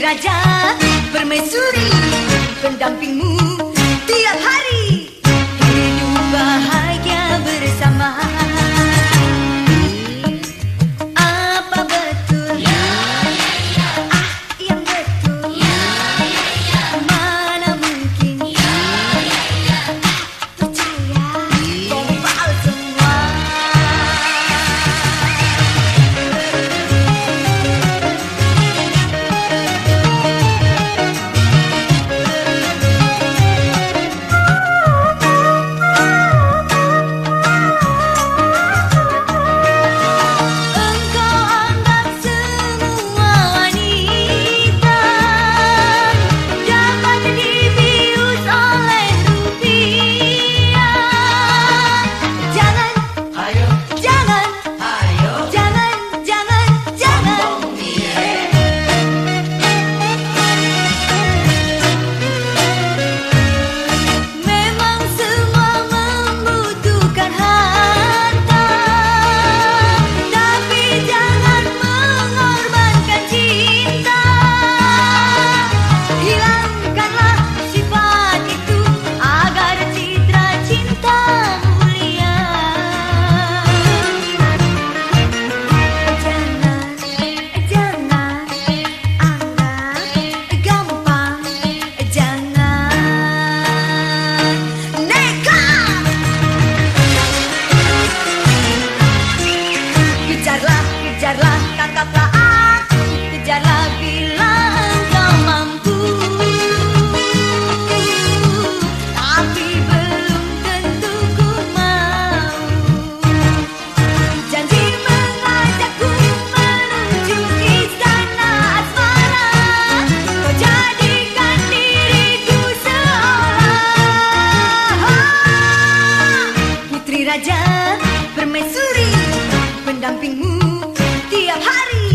raja permaisuri pendampingmu tiap hari. raja permaisuri pendampingmu tiap hari.